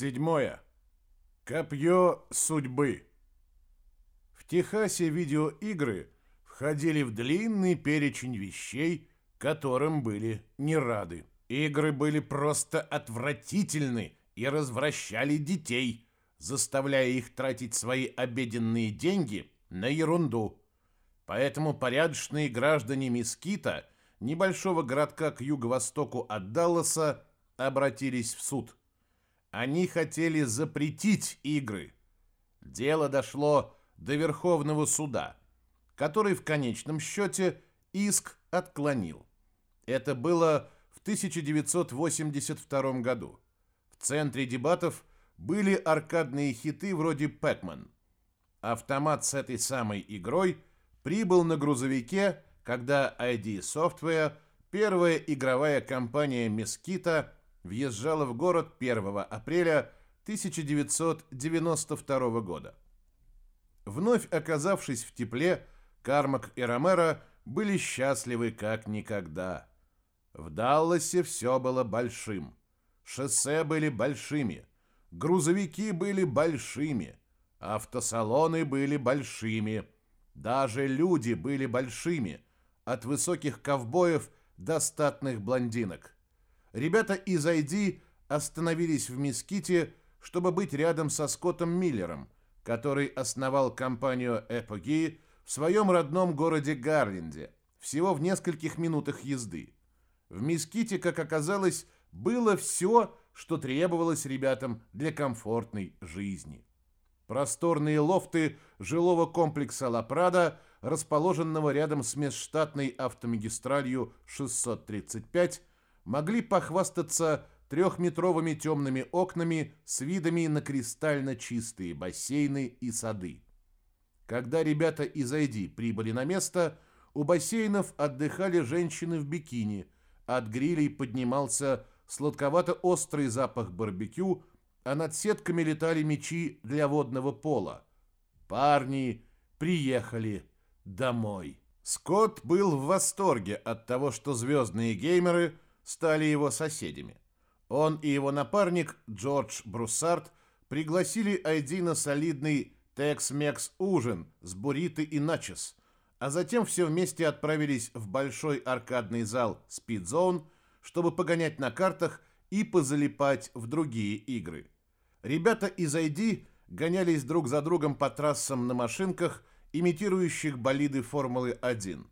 Седьмое. Копье судьбы. В Техасе видеоигры входили в длинный перечень вещей, которым были не рады. Игры были просто отвратительны и развращали детей, заставляя их тратить свои обеденные деньги на ерунду. Поэтому порядочные граждане Мискита, небольшого городка к юго-востоку от Далласа, обратились в суд – они хотели запретить игры. Дело дошло до Верховного суда, который в конечном счете иск отклонил. Это было в 1982 году. В центре дебатов были аркадные хиты вроде «Пэкман». Автомат с этой самой игрой прибыл на грузовике, когда ID Software, первая игровая компания Мескита, въезжала в город 1 апреля 1992 года. Вновь оказавшись в тепле, Кармак и Ромеро были счастливы как никогда. В Далласе все было большим. Шоссе были большими. Грузовики были большими. Автосалоны были большими. Даже люди были большими. От высоких ковбоев до статных блондинок. Ребята из ID остановились в Миските, чтобы быть рядом со Скоттом Миллером, который основал компанию Эпоги в своем родном городе Гарленде, всего в нескольких минутах езды. В Миските, как оказалось, было все, что требовалось ребятам для комфортной жизни. Просторные лофты жилого комплекса Ла Прада, расположенного рядом с межштатной автомагистралью 635, могли похвастаться трехметровыми темными окнами с видами на кристально чистые бассейны и сады. Когда ребята из ID прибыли на место, у бассейнов отдыхали женщины в бикини, от грилей поднимался сладковато-острый запах барбекю, а над сетками летали мечи для водного пола. Парни приехали домой. Скотт был в восторге от того, что звездные геймеры – стали его соседями. Он и его напарник Джордж Бруссард пригласили Айди на солидный Tex-Mex ужин с буррито и начос, а затем все вместе отправились в большой аркадный зал Zone, чтобы погонять на картах и позалипать в другие игры. Ребята из ID гонялись друг за другом по трассам на машинках, имитирующих болиды Формулы-1.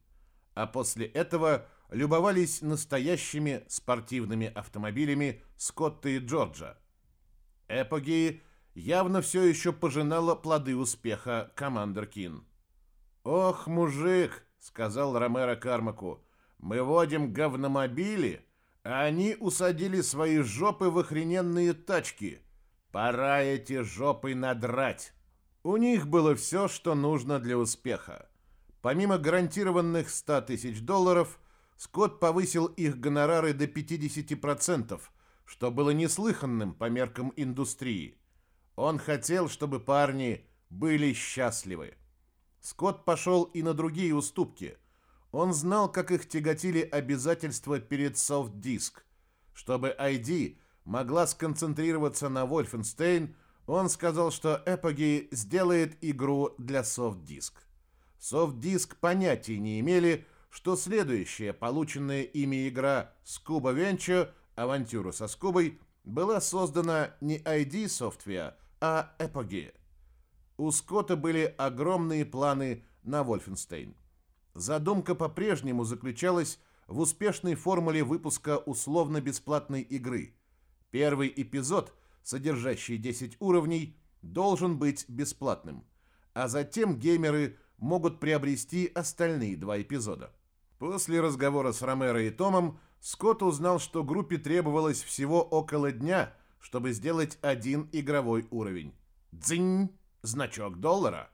А после этого любовались настоящими спортивными автомобилями Скотта и Джорджа. Эпоги явно все еще пожинала плоды успеха Командер Кин. «Ох, мужик!» — сказал Ромеро Кармаку. «Мы водим говномобили, а они усадили свои жопы в охрененные тачки. Пора эти жопы надрать!» У них было все, что нужно для успеха. Помимо гарантированных 100 тысяч долларов – Скотт повысил их гонорары до 50%, что было неслыханным по меркам индустрии. Он хотел, чтобы парни были счастливы. Скотт пошел и на другие уступки. Он знал, как их тяготили обязательства перед Softdisk. Чтобы ID могла сконцентрироваться на Wolfenstein, он сказал, что Apogee сделает игру для Softdisk. Softdisk понятия не имели, что следующая полученная ими игра Scuba Venture «Авантюру со Скубой» была создана не ID Software, а Apogee. У Скотта были огромные планы на Wolfenstein. Задумка по-прежнему заключалась в успешной формуле выпуска условно-бесплатной игры. Первый эпизод, содержащий 10 уровней, должен быть бесплатным, а затем геймеры могут приобрести остальные два эпизода. После разговора с Ромеро и Томом Скотт узнал, что группе требовалось всего около дня, чтобы сделать один игровой уровень. Дзинь! Значок доллара.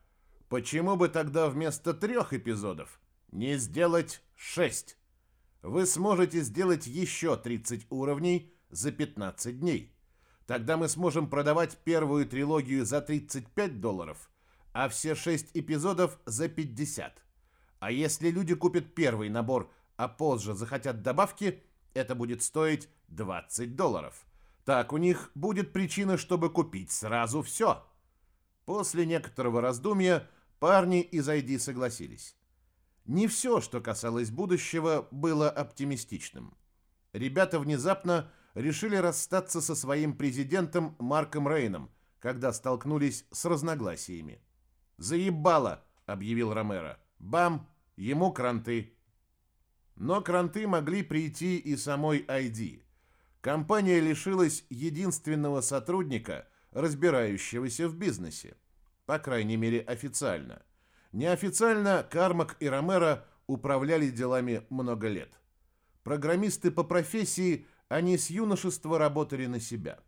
Почему бы тогда вместо трех эпизодов не сделать шесть? Вы сможете сделать еще 30 уровней за 15 дней. Тогда мы сможем продавать первую трилогию за 35 долларов, а все шесть эпизодов за 50. А если люди купят первый набор, а позже захотят добавки, это будет стоить 20 долларов. Так у них будет причина, чтобы купить сразу все. После некоторого раздумья парни из ID согласились. Не все, что касалось будущего, было оптимистичным. Ребята внезапно решили расстаться со своим президентом Марком Рейном, когда столкнулись с разногласиями. «Заебало!» — объявил Ромеро. «Бам! Ему кранты!» Но кранты могли прийти и самой ID. Компания лишилась единственного сотрудника, разбирающегося в бизнесе. По крайней мере, официально. Неофициально Кармак и Ромеро управляли делами много лет. Программисты по профессии, они с юношества работали на себя.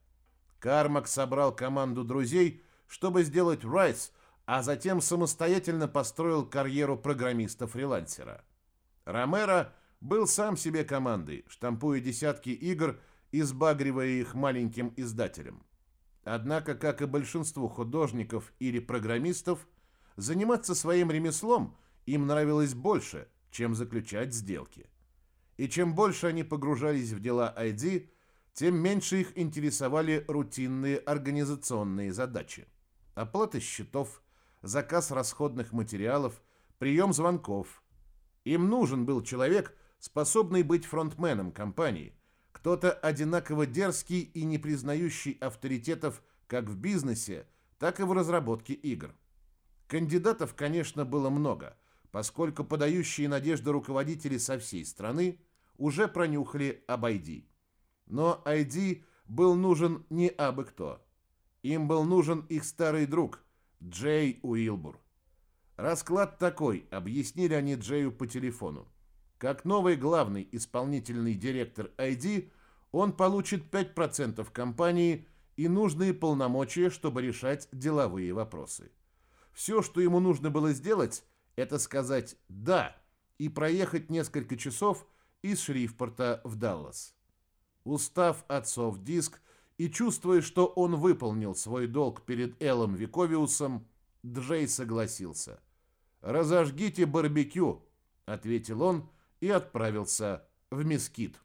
Кармак собрал команду друзей, чтобы сделать Райс, а затем самостоятельно построил карьеру программиста-фрилансера. Ромеро был сам себе командой, штампуя десятки игр и сбагривая их маленьким издателям. Однако, как и большинству художников или программистов, заниматься своим ремеслом им нравилось больше, чем заключать сделки. И чем больше они погружались в дела ID, тем меньше их интересовали рутинные организационные задачи. Оплата счетов, заказ расходных материалов, прием звонков. Им нужен был человек, способный быть фронтменом компании, кто-то одинаково дерзкий и не признающий авторитетов как в бизнесе, так и в разработке игр. Кандидатов, конечно, было много, поскольку подающие надежды руководители со всей страны уже пронюхали об ID. Но ID был нужен не абы кто. Им был нужен их старый друг Джей Уилбур. Расклад такой, объяснили они Джею по телефону. Как новый главный исполнительный директор ID, он получит 5% компании и нужные полномочия, чтобы решать деловые вопросы. Все, что ему нужно было сделать, это сказать «да» и проехать несколько часов из Шрифпорта в Даллас. Устав отцов диск и чувствуя, что он выполнил свой долг перед Эллом Виковиусом, Джей согласился. «Разожгите барбекю», — ответил он и отправился в Мескит.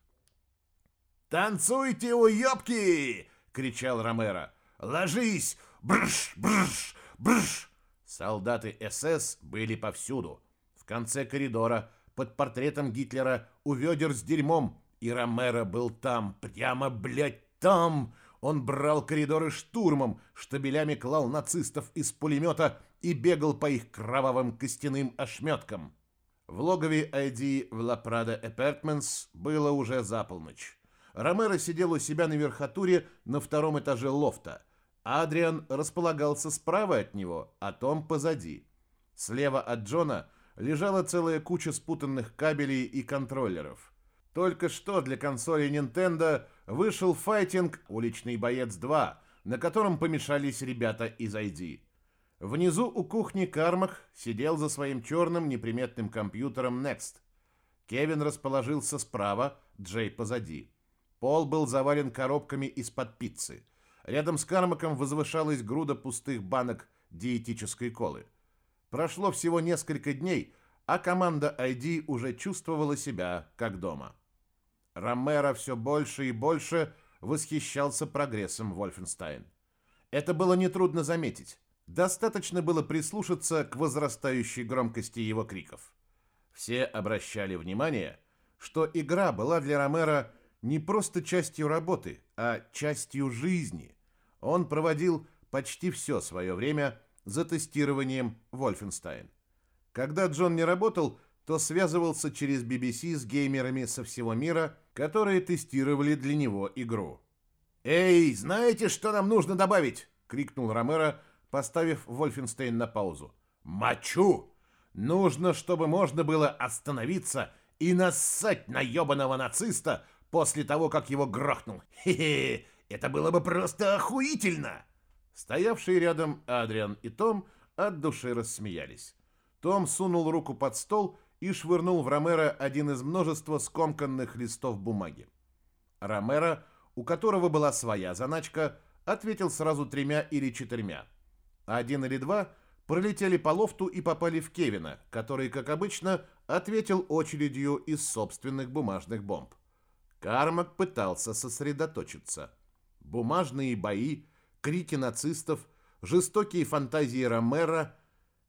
«Танцуйте, уёбки!» — кричал Ромеро. «Ложись! Брш, брш, брш!» Солдаты СС были повсюду. В конце коридора, под портретом Гитлера, у ведер с дерьмом, и Ромеро был там, прямо, блядь, там. Он брал коридоры штурмом, штабелями клал нацистов из пулемета и бегал по их кровавым костяным ошметкам. В логове ID в La Prada Apartments было уже за полночь. Ромеро сидел у себя на верхотуре на втором этаже лофта. Адриан располагался справа от него, а Том позади. Слева от Джона лежала целая куча спутанных кабелей и контроллеров. Только что для консоли Nintendo вышел файтинг «Уличный боец 2», на котором помешались ребята из ID. Внизу у кухни Кармак сидел за своим черным неприметным компьютером Next. Кевин расположился справа, Джей позади. Пол был завален коробками из-под пиццы. Рядом с Кармаком возвышалась груда пустых банок диетической колы. Прошло всего несколько дней, а команда ID уже чувствовала себя как дома. Ромеро все больше и больше восхищался прогрессом Вольфенстайн. Это было нетрудно заметить. Достаточно было прислушаться к возрастающей громкости его криков. Все обращали внимание, что игра была для Ромеро не просто частью работы, а частью жизни. Он проводил почти все свое время за тестированием Wolfenstein. Когда Джон не работал, то связывался через BBC с геймерами со всего мира, которые тестировали для него игру. «Эй, знаете, что нам нужно добавить?» — крикнул Ромеро, поставив Вольфенстейн на паузу. «Мочу! Нужно, чтобы можно было остановиться и нассать на ебаного нациста после того, как его грохнул. Хе-хе, это было бы просто охуительно!» Стоявшие рядом Адриан и Том от души рассмеялись. Том сунул руку под стол и швырнул в Ромеро один из множества скомканных листов бумаги. Ромеро, у которого была своя заначка, ответил сразу тремя или четырьмя. Один или два пролетели по лофту и попали в Кевина, который, как обычно, ответил очередью из собственных бумажных бомб. Кармак пытался сосредоточиться. Бумажные бои, крики нацистов, жестокие фантазии Ромера –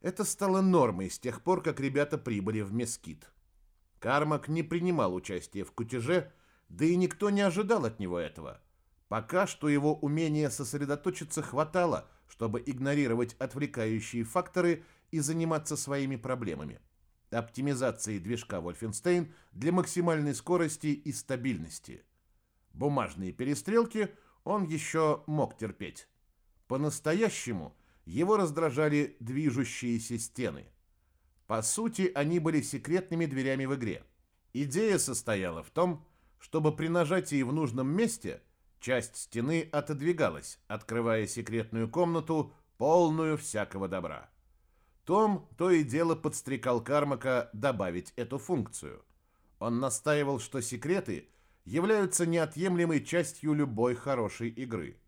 это стало нормой с тех пор, как ребята прибыли в Мескит. Кармак не принимал участия в кутеже, да и никто не ожидал от него этого. Пока что его умения сосредоточиться хватало, чтобы игнорировать отвлекающие факторы и заниматься своими проблемами. Оптимизацией движка Wolfenstein для максимальной скорости и стабильности. Бумажные перестрелки он еще мог терпеть. По-настоящему его раздражали движущиеся стены. По сути, они были секретными дверями в игре. Идея состояла в том, чтобы при нажатии в нужном месте часть стены отодвигалась, открывая секретную комнату, полную всякого добра. Том то и дело подстрекал Кармака добавить эту функцию. Он настаивал, что секреты являются неотъемлемой частью любой хорошей игры.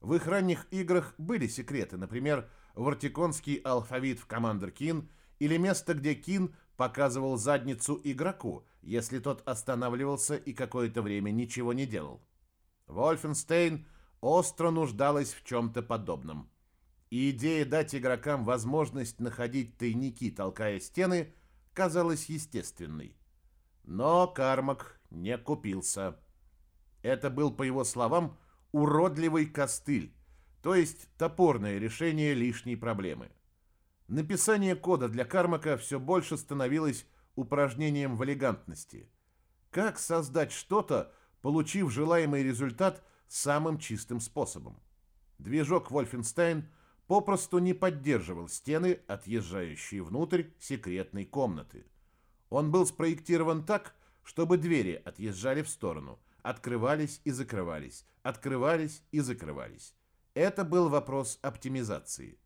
В их ранних играх были секреты, например, вартиконский алфавит в Commander Keen или место, где Кин показывал задницу игроку, если тот останавливался и какое-то время ничего не делал. Вольфенстейн остро нуждалась в чем-то подобном. И идея дать игрокам возможность находить тайники, толкая стены, казалась естественной. Но Кармак не купился. Это был, по его словам, уродливый костыль, то есть топорное решение лишней проблемы. Написание кода для Кармака все больше становилось упражнением в элегантности. Как создать что-то, получив желаемый результат самым чистым способом? Движок Wolfenstein попросту не поддерживал стены, отъезжающие внутрь секретной комнаты. Он был спроектирован так, чтобы двери отъезжали в сторону, открывались и закрывались, открывались и закрывались. Это был вопрос оптимизации.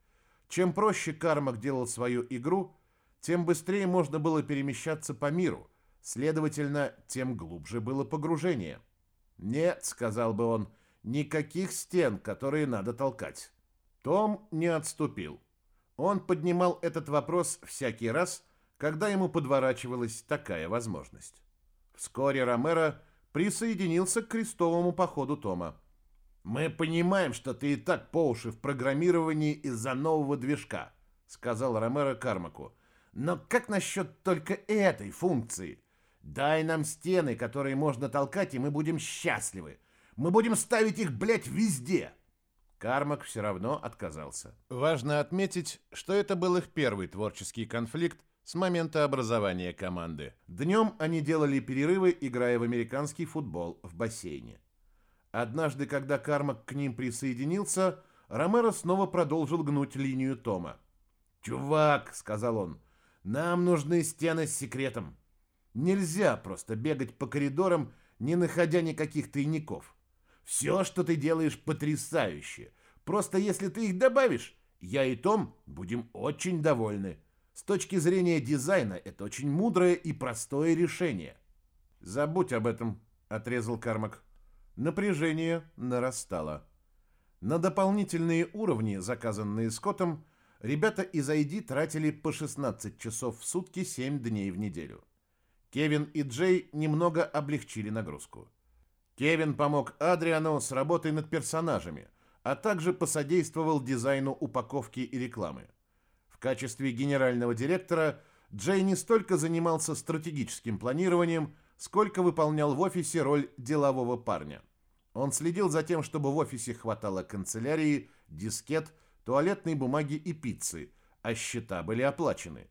Чем проще Кармак делал свою игру, тем быстрее можно было перемещаться по миру, следовательно, тем глубже было погружение. «Нет», — сказал бы он, — «никаких стен, которые надо толкать». Том не отступил. Он поднимал этот вопрос всякий раз, когда ему подворачивалась такая возможность. Вскоре Ромеро присоединился к крестовому походу Тома. «Мы понимаем, что ты и так по уши в программировании из-за нового движка», сказал Ромеро Кармаку. «Но как насчет только этой функции? Дай нам стены, которые можно толкать, и мы будем счастливы. Мы будем ставить их, блядь, везде!» Кармак все равно отказался. Важно отметить, что это был их первый творческий конфликт, с момента образования команды. Днем они делали перерывы, играя в американский футбол в бассейне. Однажды, когда Кармак к ним присоединился, Ромеро снова продолжил гнуть линию Тома. «Чувак», — сказал он, — «нам нужны стены с секретом. Нельзя просто бегать по коридорам, не находя никаких тайников. Все, что ты делаешь, потрясающе. Просто если ты их добавишь, я и Том будем очень довольны». С точки зрения дизайна это очень мудрое и простое решение. Забудь об этом, отрезал Кармак. Напряжение нарастало. На дополнительные уровни, заказанные Скоттом, ребята из ID тратили по 16 часов в сутки 7 дней в неделю. Кевин и Джей немного облегчили нагрузку. Кевин помог Адриану с работой над персонажами, а также посодействовал дизайну упаковки и рекламы качестве генерального директора Джей не столько занимался стратегическим планированием, сколько выполнял в офисе роль делового парня. Он следил за тем, чтобы в офисе хватало канцелярии, дискет, туалетной бумаги и пиццы, а счета были оплачены.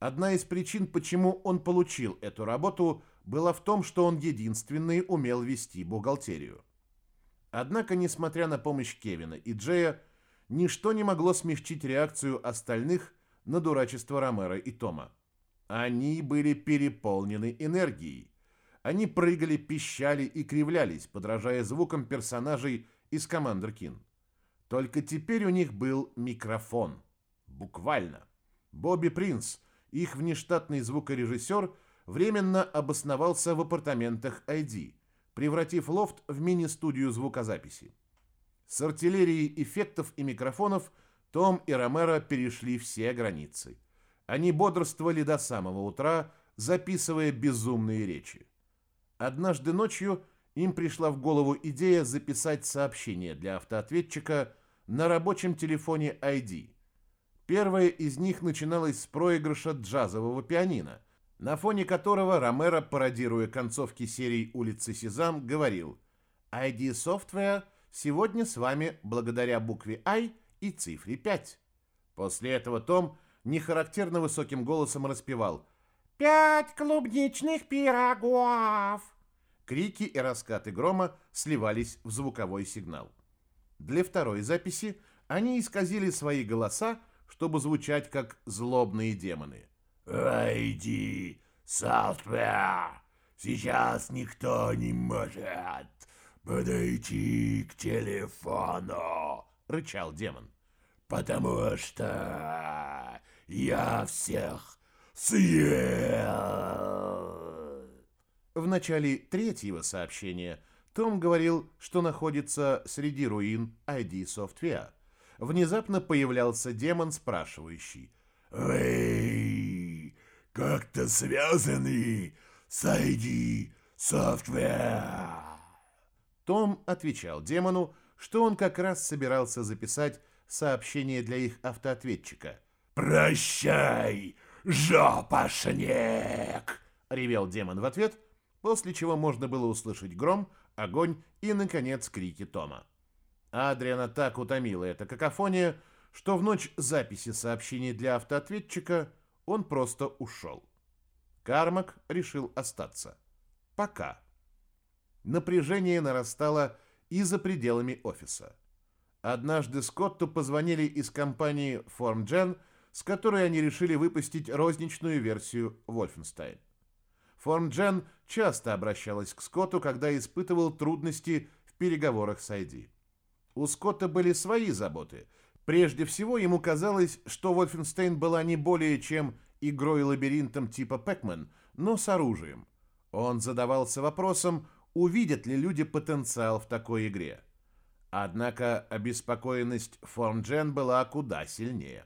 Одна из причин, почему он получил эту работу, была в том, что он единственный умел вести бухгалтерию. Однако, несмотря на помощь Кевина и Джея, ничто не могло смягчить реакцию остальных на дурачество Ромера и Тома. Они были переполнены энергией. Они прыгали, пищали и кривлялись, подражая звукам персонажей из Commander Keen. Только теперь у них был микрофон. Буквально. Бобби Принц, их внештатный звукорежиссер, временно обосновался в апартаментах ID, превратив лофт в мини-студию звукозаписи. С артиллерией эффектов и микрофонов Том и Ромеро перешли все границы. Они бодрствовали до самого утра, записывая безумные речи. Однажды ночью им пришла в голову идея записать сообщение для автоответчика на рабочем телефоне ID. Первое из них начиналось с проигрыша джазового пианино, на фоне которого Ромеро, пародируя концовки серий «Улицы Сезам», говорил «ID Software сегодня с вами благодаря букве I и цифре 5». После этого Том нехарактерно высоким голосом распевал «Пять клубничных пирогов!» Крики и раскаты грома сливались в звуковой сигнал. Для второй записи они исказили свои голоса, чтобы звучать как злобные демоны. «Войди, Software! Сейчас никто не может подойти к телефону!» — рычал демон. «Потому что я всех съел!» В начале третьего сообщения Том говорил, что находится среди руин ID Software. Внезапно появлялся демон, спрашивающий. «Вы как-то связаны с ID Software?» Том отвечал демону, что он как раз собирался записать сообщение для их автоответчика. «Прощай, жопошнек!» — ревел демон в ответ — после чего можно было услышать гром, огонь и, наконец, крики Тома. Адриана так утомила эта какофония, что в ночь записи сообщений для автоответчика он просто ушел. Кармак решил остаться. Пока. Напряжение нарастало и за пределами офиса. Однажды Скотту позвонили из компании FormGen, с которой они решили выпустить розничную версию Wolfenstein. FormGen часто обращалась к Скотту, когда испытывал трудности в переговорах с ID. У Скотта были свои заботы. Прежде всего, ему казалось, что Wolfenstein была не более чем игрой-лабиринтом типа Pac-Man, но с оружием. Он задавался вопросом, увидят ли люди потенциал в такой игре. Однако обеспокоенность FormGen была куда сильнее.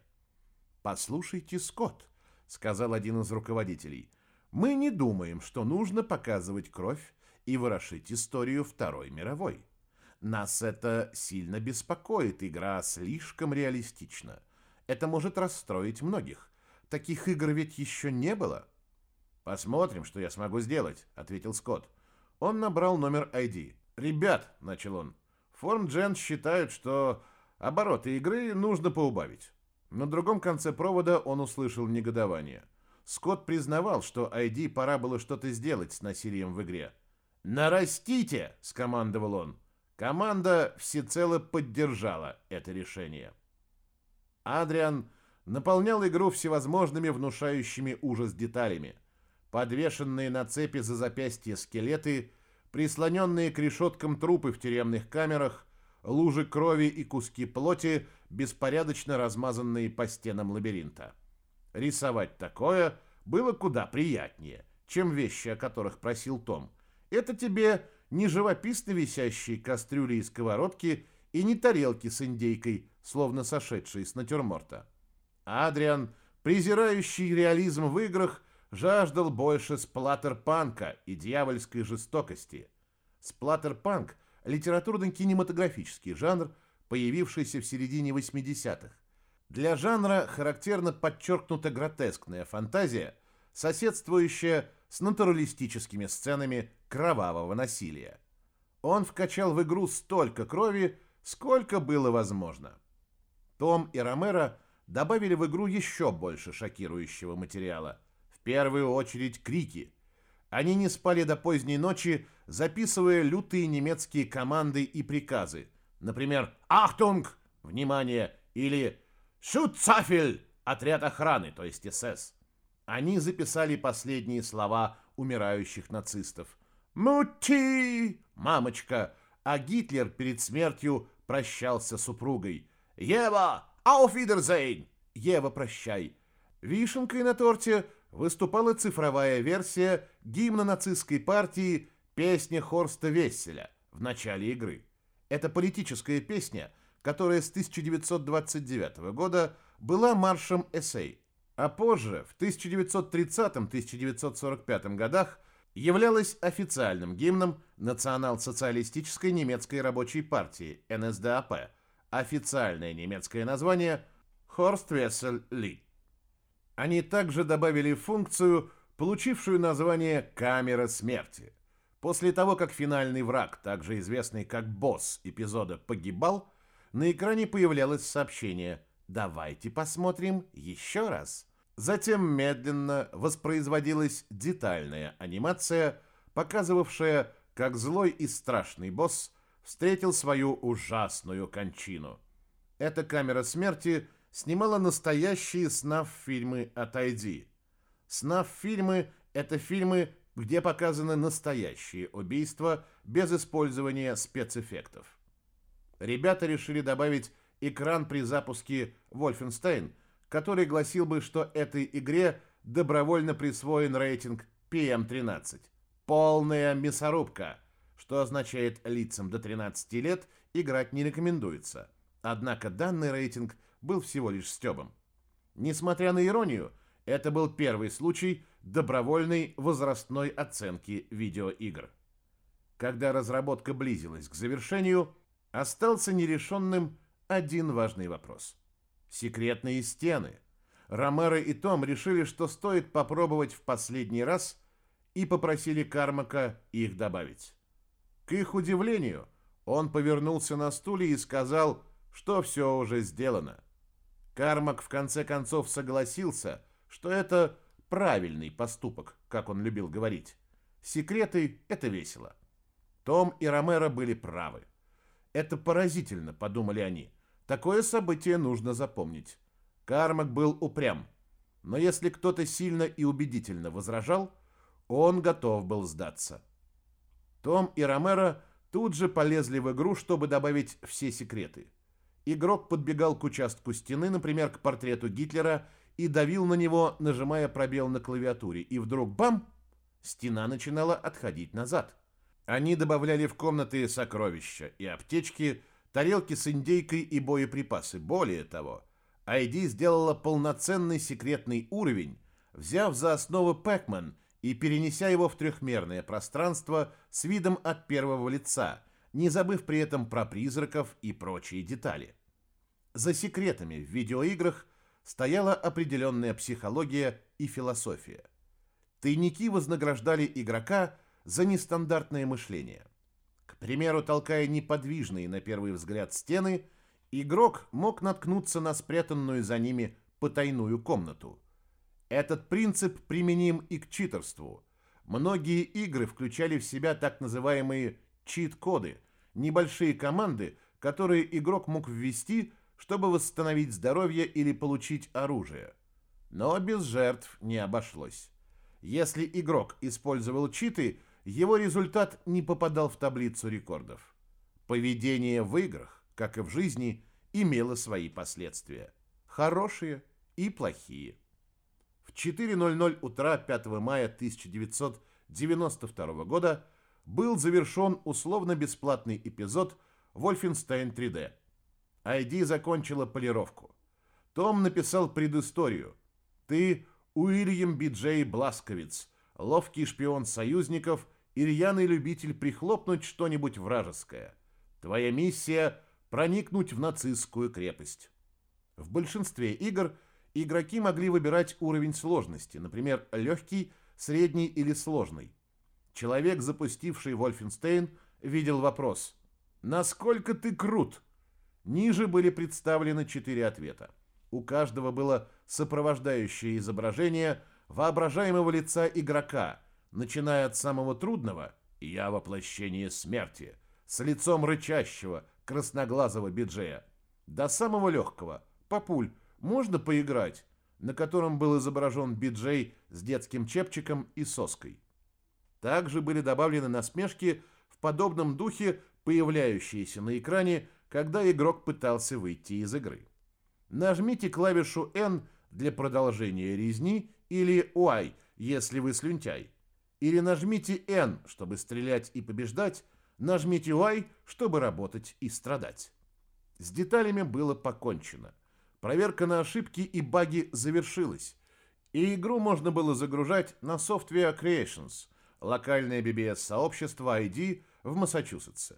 «Послушайте, Скотт», — сказал один из руководителей, мы не думаем, что нужно показывать кровь и ворошить историю Второй мировой. Нас это сильно беспокоит, игра слишком реалистична. Это может расстроить многих. Таких игр ведь еще не было. Посмотрим, что я смогу сделать, ответил Скотт. Он набрал номер ID. Ребят, начал он, FormGen считают, что обороты игры нужно поубавить. На другом конце провода он услышал негодование – Скотт признавал, что ID пора было что-то сделать с насилием в игре. «Нарастите!» – скомандовал он. Команда всецело поддержала это решение. Адриан наполнял игру всевозможными внушающими ужас деталями. Подвешенные на цепи за запястье скелеты, прислоненные к решеткам трупы в тюремных камерах, лужи крови и куски плоти, беспорядочно размазанные по стенам лабиринта. Рисовать такое было куда приятнее, чем вещи, о которых просил Том. Это тебе не живописно висящие кастрюли и сковородки и не тарелки с индейкой, словно сошедшие с натюрморта. Адриан, презирающий реализм в играх, жаждал больше сплаттер-панка и дьявольской жестокости. Сплаттер-панк – литературно-кинематографический жанр, появившийся в середине 80-х. Для жанра характерна подчеркнута гротескная фантазия, соседствующая с натуралистическими сценами кровавого насилия. Он вкачал в игру столько крови, сколько было возможно. Том и Ромеро добавили в игру еще больше шокирующего материала. Первую очередь крики. Они не спали до поздней ночи, записывая лютые немецкие команды и приказы. Например, «Achtung!» «Внимание!» или «Schutzstaffel!» — отряд охраны, то есть СС. Они записали последние слова умирающих нацистов. «Мути!» — «Мамочка!» А Гитлер перед смертью прощался с супругой. «Ева! Ауфидерзейн!» «Ева, прощай!» Вишенкой на торте выступала цифровая версия гимна нацистской партии «Песня Хорста Весселя» в начале игры. Это политическая песня — которая с 1929 года была маршем эссей, а позже, в 1930-1945 годах, являлась официальным гимном Национал-социалистической немецкой рабочей партии НСДАП, официальное немецкое название Хорствессель Ли. Они также добавили функцию, получившую название «Камера смерти». После того, как финальный враг, также известный как босс эпизода, погибал, на экране появлялось сообщение «Давайте посмотрим еще раз». Затем медленно воспроизводилась детальная анимация, показывавшая, как злой и страшный босс встретил свою ужасную кончину. Эта камера смерти снимала настоящие снаф-фильмы от ID. Снаф-фильмы — это фильмы, где показаны настоящие убийства без использования спецэффектов. Ребята решили добавить экран при запуске Wolfenstein, который гласил бы, что этой игре добровольно присвоен рейтинг PM13. Полная мясорубка, что означает лицам до 13 лет играть не рекомендуется. Однако данный рейтинг был всего лишь стебом. Несмотря на иронию, это был первый случай добровольной возрастной оценки видеоигр. Когда разработка близилась к завершению, остался нерешенным один важный вопрос. Секретные стены. Ромеро и Том решили, что стоит попробовать в последний раз и попросили Кармака их добавить. К их удивлению, он повернулся на стуле и сказал, что все уже сделано. Кармак в конце концов согласился, что это правильный поступок, как он любил говорить. Секреты — это весело. Том и Ромеро были правы. Это поразительно, подумали они. Такое событие нужно запомнить. Кармак был упрям. Но если кто-то сильно и убедительно возражал, он готов был сдаться. Том и Ромеро тут же полезли в игру, чтобы добавить все секреты. Игрок подбегал к участку стены, например, к портрету Гитлера, и давил на него, нажимая пробел на клавиатуре. И вдруг бам! Стена начинала отходить назад. Они добавляли в комнаты сокровища и аптечки, тарелки с индейкой и боеприпасы. Более того, ID сделала полноценный секретный уровень, взяв за основу Pac-Man и перенеся его в трехмерное пространство с видом от первого лица, не забыв при этом про призраков и прочие детали. За секретами в видеоиграх стояла определенная психология и философия. Тайники вознаграждали игрока за нестандартное мышление. К примеру, толкая неподвижные на первый взгляд стены, игрок мог наткнуться на спрятанную за ними потайную комнату. Этот принцип применим и к читерству. Многие игры включали в себя так называемые чит-коды, небольшие команды, которые игрок мог ввести, чтобы восстановить здоровье или получить оружие. Но без жертв не обошлось. Если игрок использовал читы, его результат не попадал в таблицу рекордов. Поведение в играх, как и в жизни, имело свои последствия. Хорошие и плохие. В 4.00 утра 5 мая 1992 года был завершен условно-бесплатный эпизод Wolfenstein 3D. ID закончила полировку. Том написал предысторию. Ты Уильям Биджей Бласковиц, ловкий шпион союзников и рьяный любитель прихлопнуть что-нибудь вражеское. Твоя миссия — проникнуть в нацистскую крепость. В большинстве игр игроки могли выбирать уровень сложности, например, легкий, средний или сложный. Человек, запустивший Wolfenstein, видел вопрос «Насколько ты крут?» Ниже были представлены четыре ответа. У каждого было сопровождающее изображение воображаемого лица игрока, начиная от самого трудного «Я воплощение смерти», с лицом рычащего, красноглазого биджея, до самого легкого «Папуль, можно поиграть?», на котором был изображен биджей с детским чепчиком и соской. Также были добавлены насмешки в подобном духе, появляющиеся на экране когда игрок пытался выйти из игры. Нажмите клавишу N для продолжения резни или Y, если вы слюнтяй. Или нажмите N, чтобы стрелять и побеждать, нажмите Y, чтобы работать и страдать. С деталями было покончено. Проверка на ошибки и баги завершилась, и игру можно было загружать на Software Creations, локальное BBS-сообщество ID в Массачусетсе.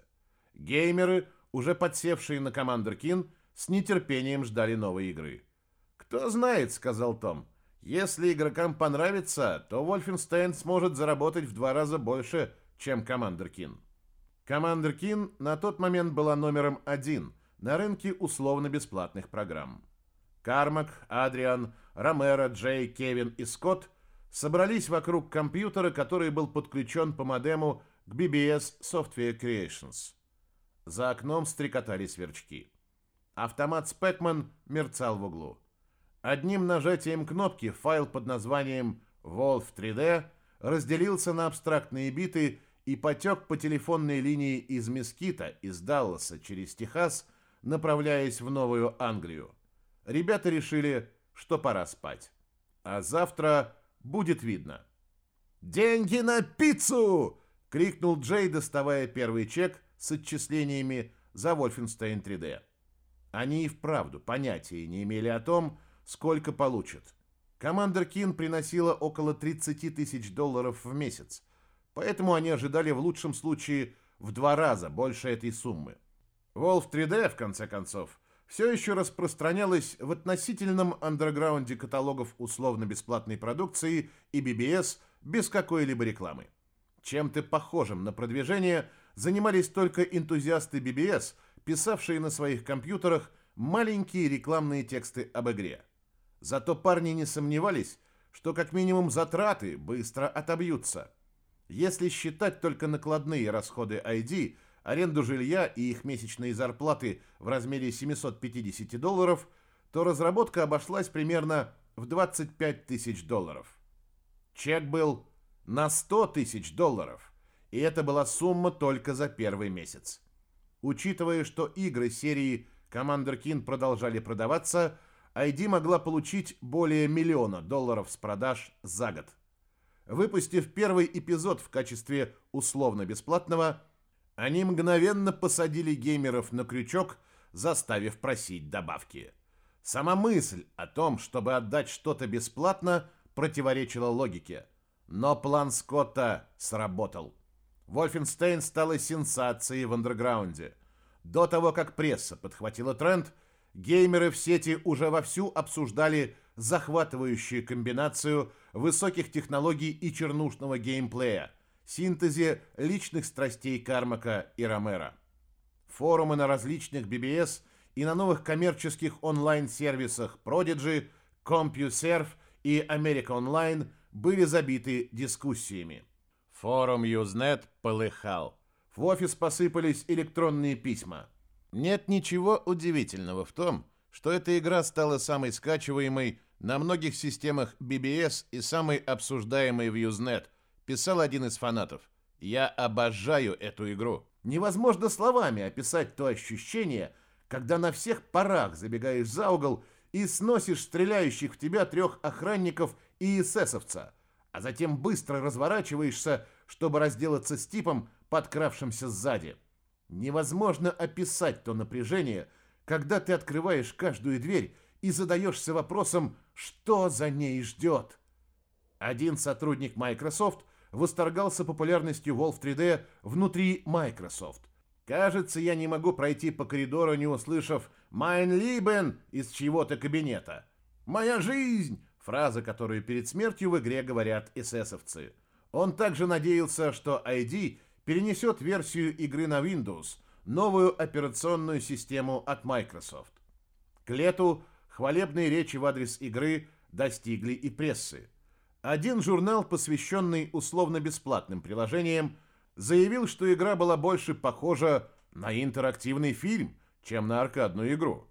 Геймеры, уже подсевшие на Commander Keen, с нетерпением ждали новой игры. «Кто знает», — сказал Том, — «если игрокам понравится, то Wolfenstein сможет заработать в два раза больше, чем Commander Keen». Commander Keen на тот момент была номером один на рынке условно-бесплатных программ. Кармак, Адриан, Ромеро, Джей, Кевин и Скотт собрались вокруг компьютера, который был подключен по модему к BBS Software Creations. За окном стрекотали сверчки. Автомат Спекман мерцал в углу. Одним нажатием кнопки файл под названием Wolf 3D разделился на абстрактные биты и потек по телефонной линии из Мескита, из Далласа через Техас, направляясь в Новую Англию. Ребята решили, что пора спать. А завтра будет видно. «Деньги на пиццу!» — крикнул Джей, доставая первый чек с отчислениями за Wolfenstein 3D. Они и вправду понятия не имели о том, сколько получат. Командер Кин приносила около 30 тысяч долларов в месяц, поэтому они ожидали в лучшем случае в два раза больше этой суммы. Wolf 3D, в конце концов, все еще распространялась в относительном андерграунде каталогов условно-бесплатной продукции и BBS без какой-либо рекламы. Чем-то похожим на продвижение занимались только энтузиасты BBS, писавшие на своих компьютерах маленькие рекламные тексты об игре. Зато парни не сомневались, что как минимум затраты быстро отобьются. Если считать только накладные расходы ID – аренду жилья и их месячные зарплаты в размере 750 долларов, то разработка обошлась примерно в 25 тысяч долларов. Чек был на 100 тысяч долларов, и это была сумма только за первый месяц. Учитывая, что игры серии Commander Keen продолжали продаваться, ID могла получить более миллиона долларов с продаж за год. Выпустив первый эпизод в качестве условно-бесплатного, они мгновенно посадили геймеров на крючок, заставив просить добавки. Сама мысль о том, чтобы отдать что-то бесплатно, противоречила логике. Но план Скотта сработал. Вольфенстейн стала сенсацией в андерграунде. До того, как пресса подхватила тренд, геймеры в сети уже вовсю обсуждали захватывающую комбинацию высоких технологий и чернушного геймплея – синтезе личных страстей Кармака и Ромера. Форумы на различных BBS и на новых коммерческих онлайн-сервисах Prodigy, CompuServe и America Online были забиты дискуссиями. Форум Usenet полыхал. В офис посыпались электронные письма. Нет ничего удивительного в том, что эта игра стала самой скачиваемой на многих системах BBS и самой обсуждаемой в Usenet – писал один из фанатов. «Я обожаю эту игру». Невозможно словами описать то ощущение, когда на всех парах забегаешь за угол и сносишь стреляющих в тебя трех охранников и эсэсовца, а затем быстро разворачиваешься, чтобы разделаться с типом, подкравшимся сзади. Невозможно описать то напряжение, когда ты открываешь каждую дверь и задаешься вопросом, что за ней ждет. Один сотрудник Microsoft восторгался популярностью Wolf 3D внутри Microsoft. Кажется, я не могу пройти по коридору, не услышав «Mein Lieben» из чьего-то кабинета. «Моя жизнь» — фраза, которую перед смертью в игре говорят эсэсовцы. Он также надеялся, что ID перенесет версию игры на Windows, новую операционную систему от Microsoft. К лету хвалебные речи в адрес игры достигли и прессы. Один журнал, посвященный условно-бесплатным приложениям, заявил, что игра была больше похожа на интерактивный фильм, чем на аркадную игру.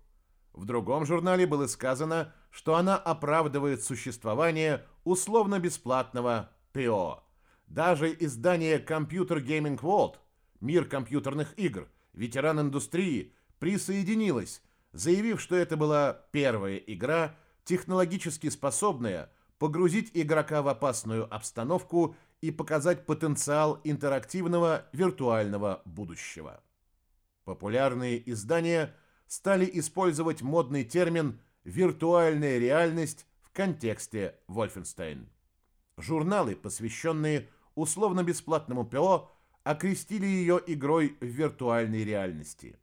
В другом журнале было сказано, что она оправдывает существование условно-бесплатного ПО. Даже издание Computer Gaming World, мир компьютерных игр, ветеран индустрии, присоединилось, заявив, что это была первая игра, технологически способная погрузить игрока в опасную обстановку и показать потенциал интерактивного виртуального будущего. Популярные издания стали использовать модный термин «виртуальная реальность» в контексте Wolfenstein. Журналы, посвященные условно-бесплатному ПО окрестили ее игрой в виртуальной реальности.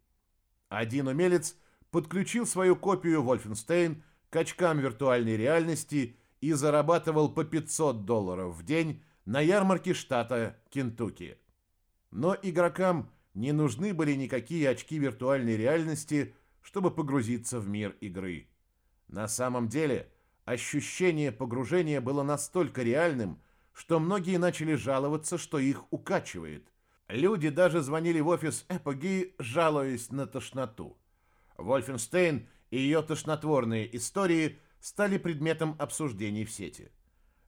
Один умелец подключил свою копию Wolfenstein к очкам виртуальной реальности и зарабатывал по 500 долларов в день на ярмарке штата Кентукки. Но игрокам не нужны были никакие очки виртуальной реальности, чтобы погрузиться в мир игры. На самом деле, ощущение погружения было настолько реальным, что многие начали жаловаться, что их укачивает. Люди даже звонили в офис Эпоги, жалуясь на тошноту. Вольфенштейн и ее тошнотворные истории стали предметом обсуждений в сети.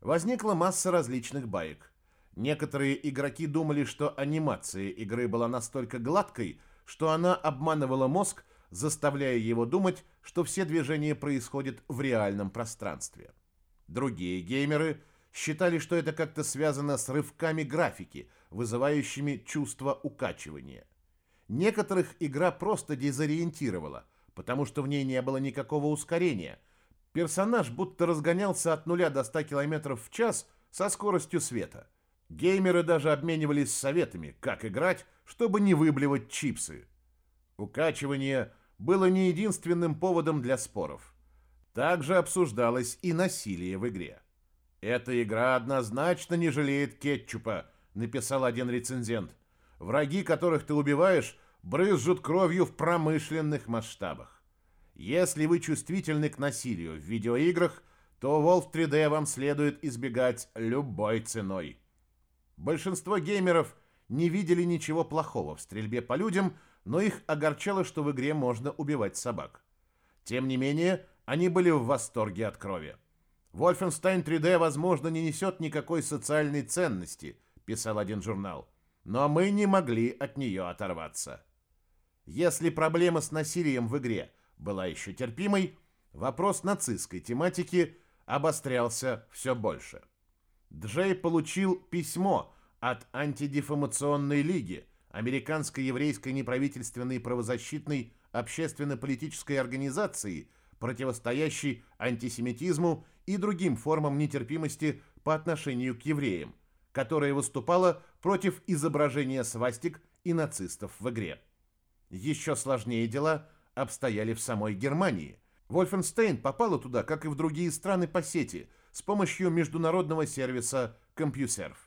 Возникла масса различных баек. Некоторые игроки думали, что анимация игры была настолько гладкой, что она обманывала мозг, заставляя его думать, что все движения происходят в реальном пространстве. Другие геймеры считали, что это как-то связано с рывками графики, вызывающими чувство укачивания. Некоторых игра просто дезориентировала, потому что в ней не было никакого ускорения. Персонаж будто разгонялся от 0 до 100 км в час со скоростью света. Геймеры даже обменивались советами, как играть, чтобы не выблевать чипсы. Укачивание было не единственным поводом для споров. Также обсуждалось и насилие в игре. «Эта игра однозначно не жалеет кетчупа», написал один рецензент. Враги, которых ты убиваешь, брызжут кровью в промышленных масштабах. Если вы чувствительны к насилию в видеоиграх, то Wolf 3D вам следует избегать любой ценой. Большинство геймеров не видели ничего плохого в стрельбе по людям, но их огорчало, что в игре можно убивать собак. Тем не менее, они были в восторге от крови. Wolfenstein 3D, возможно, не несет никакой социальной ценности – писал один журнал, но мы не могли от нее оторваться. Если проблема с насилием в игре была еще терпимой, вопрос нацистской тематики обострялся все больше. Джей получил письмо от антидефамационной лиги, американской еврейской неправительственной правозащитной общественно-политической организации, противостоящей антисемитизму и другим формам нетерпимости по отношению к евреям, которая выступала против изображения свастик и нацистов в игре. Еще сложнее дела обстояли в самой Германии. Вольфенстейн попала туда, как и в другие страны по сети, с помощью международного сервиса CompuServe.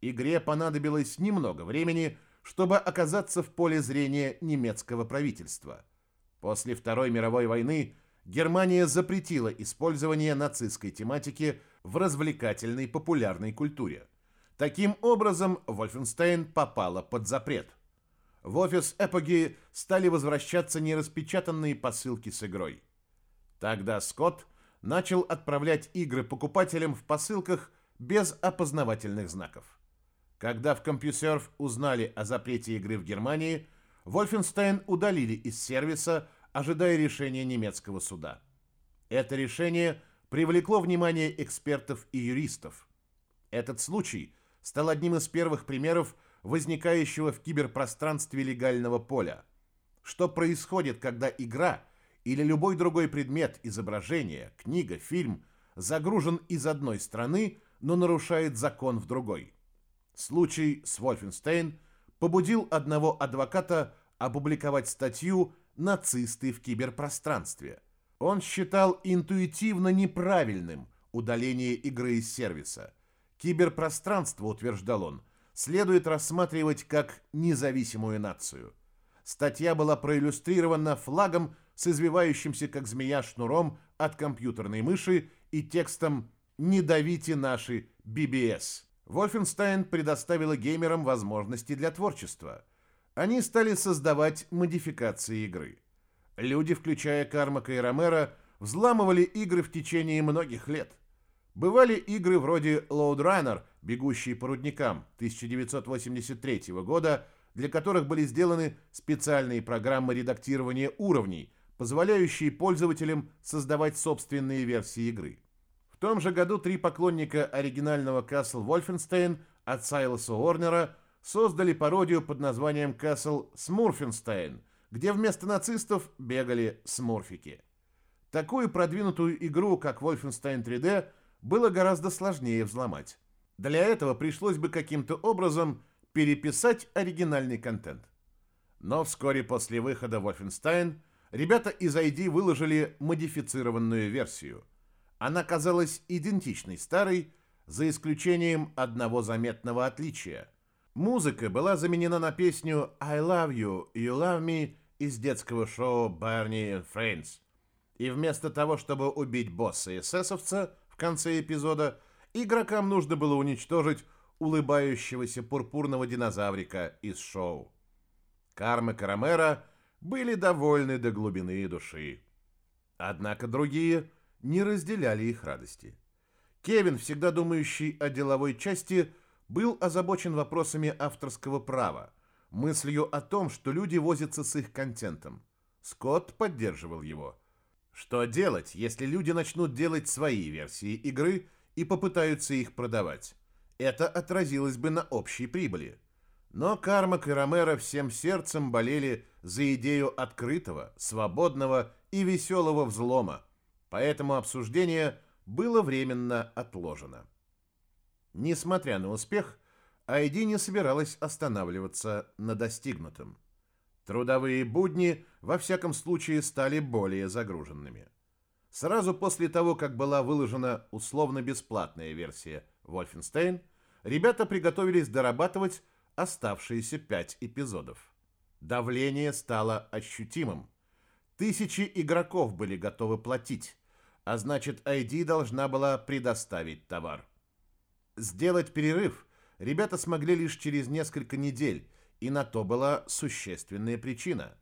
Игре понадобилось немного времени, чтобы оказаться в поле зрения немецкого правительства. После Второй мировой войны Германия запретила использование нацистской тематики в развлекательной популярной культуре. Таким образом, Wolfenstein попала под запрет. В офис Эпоги стали возвращаться нераспечатанные посылки с игрой. Тогда Скотт начал отправлять игры покупателям в посылках без опознавательных знаков. Когда в CompuServe узнали о запрете игры в Германии, Wolfenstein удалили из сервиса, ожидая решения немецкого суда. Это решение привлекло внимание экспертов и юристов. Этот случай – стал одним из первых примеров возникающего в киберпространстве легального поля. Что происходит, когда игра или любой другой предмет, изображение, книга, фильм загружен из одной страны, но нарушает закон в другой? Случай с Вольфенстейн побудил одного адвоката опубликовать статью «Нацисты в киберпространстве». Он считал интуитивно неправильным удаление игры из сервиса – Киберпространство, утверждал он, следует рассматривать как независимую нацию. Статья была проиллюстрирована флагом с извивающимся как змея шнуром от компьютерной мыши и текстом «Не давите наши BBS». Вольфенстайн предоставила геймерам возможности для творчества. Они стали создавать модификации игры. Люди, включая Кармака и Ромера, взламывали игры в течение многих лет – Бывали игры вроде Load Runner, бегущие по рудникам 1983 года, для которых были сделаны специальные программы редактирования уровней, позволяющие пользователям создавать собственные версии игры. В том же году три поклонника оригинального Castle Wolfenstein от Сайлоса Уорнера создали пародию под названием Castle Smurfenstein, где вместо нацистов бегали смурфики. Такую продвинутую игру, как Wolfenstein 3D, было гораздо сложнее взломать. Для этого пришлось бы каким-то образом переписать оригинальный контент. Но вскоре после выхода Wolfenstein ребята из ID выложили модифицированную версию. Она казалась идентичной старой, за исключением одного заметного отличия. Музыка была заменена на песню «I love you, you love me» из детского шоу «Barney and Friends». И вместо того, чтобы убить босса эсэсовца в конце эпизода, игрокам нужно было уничтожить улыбающегося пурпурного динозаврика из шоу. Карма Карамера были довольны до глубины души. Однако другие не разделяли их радости. Кевин, всегда думающий о деловой части, был озабочен вопросами авторского права, мыслью о том, что люди возятся с их контентом. Скотт поддерживал его. Что делать, если люди начнут делать свои версии игры и попытаются их продавать? Это отразилось бы на общей прибыли. Но Кармак и Ромеро всем сердцем болели за идею открытого, свободного и веселого взлома, поэтому обсуждение было временно отложено. Несмотря на успех, Айди не собиралась останавливаться на достигнутом. Трудовые будни, во всяком случае, стали более загруженными. Сразу после того, как была выложена условно-бесплатная версия Wolfenstein, ребята приготовились дорабатывать оставшиеся пять эпизодов. Давление стало ощутимым. Тысячи игроков были готовы платить, а значит, ID должна была предоставить товар. Сделать перерыв ребята смогли лишь через несколько недель, и на то была существенная причина.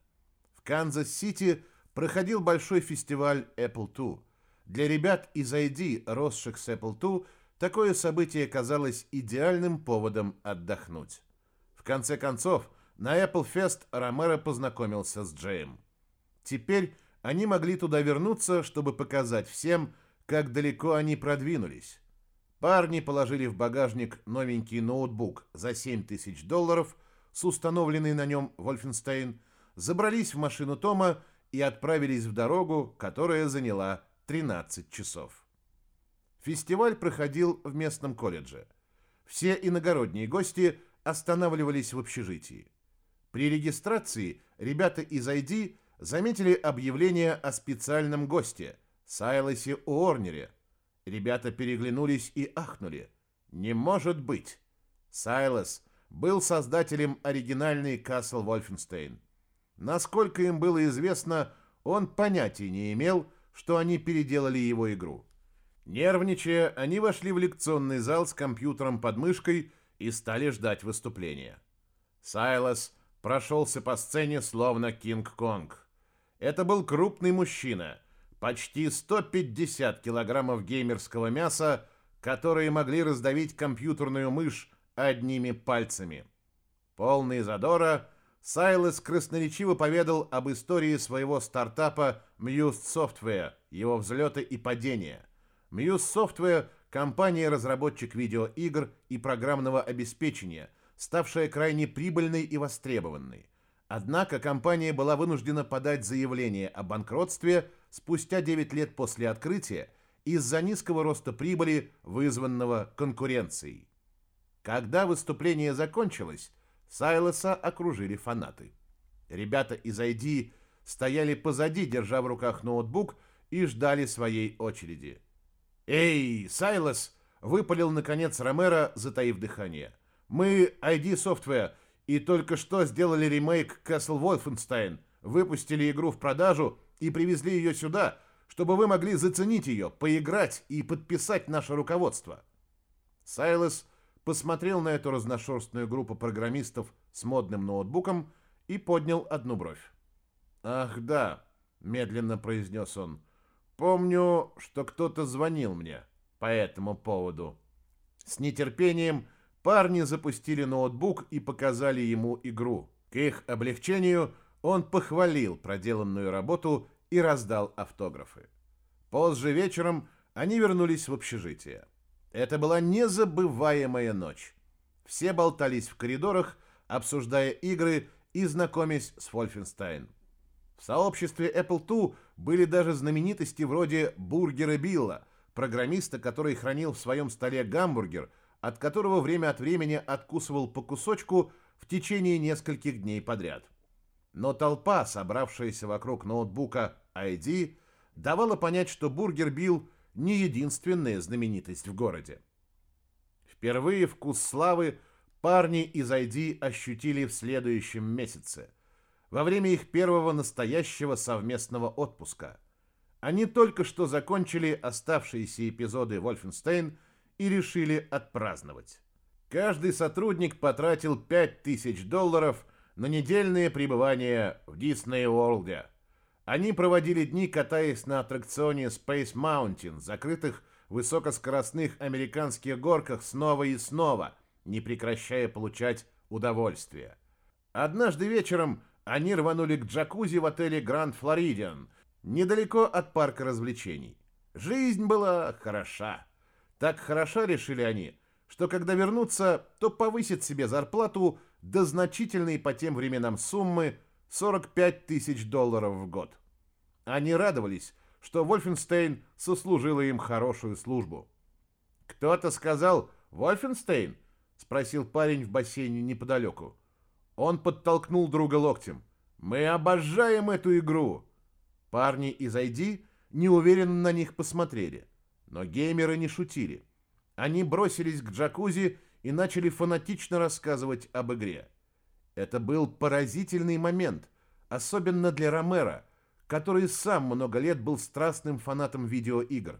В Канзас-Сити проходил большой фестиваль Apple II. Для ребят из ID, росших с Apple II, такое событие казалось идеальным поводом отдохнуть. В конце концов, на Apple Fest Ромеро познакомился с Джеем. Теперь они могли туда вернуться, чтобы показать всем, как далеко они продвинулись. Парни положили в багажник новенький ноутбук за 7 тысяч долларов с установленной на нем Wolfenstein, забрались в машину Тома и отправились в дорогу, которая заняла 13 часов. Фестиваль проходил в местном колледже. Все иногородние гости останавливались в общежитии. При регистрации ребята из ID заметили объявление о специальном госте – Сайлосе Уорнере. Ребята переглянулись и ахнули. «Не может быть!» Сайлос был создателем оригинальной Castle Wolfenstein. Насколько им было известно, он понятия не имел, что они переделали его игру. Нервничая, они вошли в лекционный зал с компьютером под мышкой и стали ждать выступления. Сайлос прошелся по сцене словно Кинг-Конг. Это был крупный мужчина, почти 150 килограммов геймерского мяса, которые могли раздавить компьютерную мышь одними пальцами. Полный задора, Сайлес красноречиво поведал об истории своего стартапа Muse Software, его взлеты и падения. Muse Software – компания-разработчик видеоигр и программного обеспечения, ставшая крайне прибыльной и востребованной. Однако компания была вынуждена подать заявление о банкротстве спустя 9 лет после открытия из-за низкого роста прибыли, вызванного конкуренцией. Когда выступление закончилось, Сайлоса окружили фанаты. Ребята из ID стояли позади, держа в руках ноутбук, и ждали своей очереди. «Эй, Сайлос!» — выпалил, наконец, Ромеро, затаив дыхание. «Мы ID Software и только что сделали ремейк Castle Wolfenstein, выпустили игру в продажу и привезли ее сюда, чтобы вы могли заценить ее, поиграть и подписать наше руководство». Сайлос посмотрел на эту разношерстную группу программистов с модным ноутбуком и поднял одну бровь. «Ах, да», — медленно произнес он, — «помню, что кто-то звонил мне по этому поводу». С нетерпением парни запустили ноутбук и показали ему игру. К их облегчению он похвалил проделанную работу и раздал автографы. Позже вечером они вернулись в общежитие. Это была незабываемая ночь. Все болтались в коридорах, обсуждая игры и знакомясь с Wolfenstein. В сообществе Apple II были даже знаменитости вроде Бургера Билла, программиста, который хранил в своем столе гамбургер, от которого время от времени откусывал по кусочку в течение нескольких дней подряд. Но толпа, собравшаяся вокруг ноутбука ID, давала понять, что Бургер Билл не единственная знаменитость в городе. Впервые вкус славы парни из ID ощутили в следующем месяце, во время их первого настоящего совместного отпуска. Они только что закончили оставшиеся эпизоды «Вольфенстейн» и решили отпраздновать. Каждый сотрудник потратил 5000 долларов на недельное пребывание в Дисней Уорлде. Они проводили дни, катаясь на аттракционе Space Mountain, закрытых высокоскоростных американских горках снова и снова, не прекращая получать удовольствие. Однажды вечером они рванули к джакузи в отеле Grand Floridian, недалеко от парка развлечений. Жизнь была хороша. Так хороша, решили они, что когда вернутся, то повысят себе зарплату до значительной по тем временам суммы 45 тысяч долларов в год. Они радовались, что Вольфенстейн сослужила им хорошую службу. «Кто-то сказал «Вольфенстейн»?» — спросил парень в бассейне неподалеку. Он подтолкнул друга локтем. «Мы обожаем эту игру!» Парни из ID неуверенно на них посмотрели. Но геймеры не шутили. Они бросились к джакузи и начали фанатично рассказывать об игре. Это был поразительный момент, особенно для Ромера, который сам много лет был страстным фанатом видеоигр.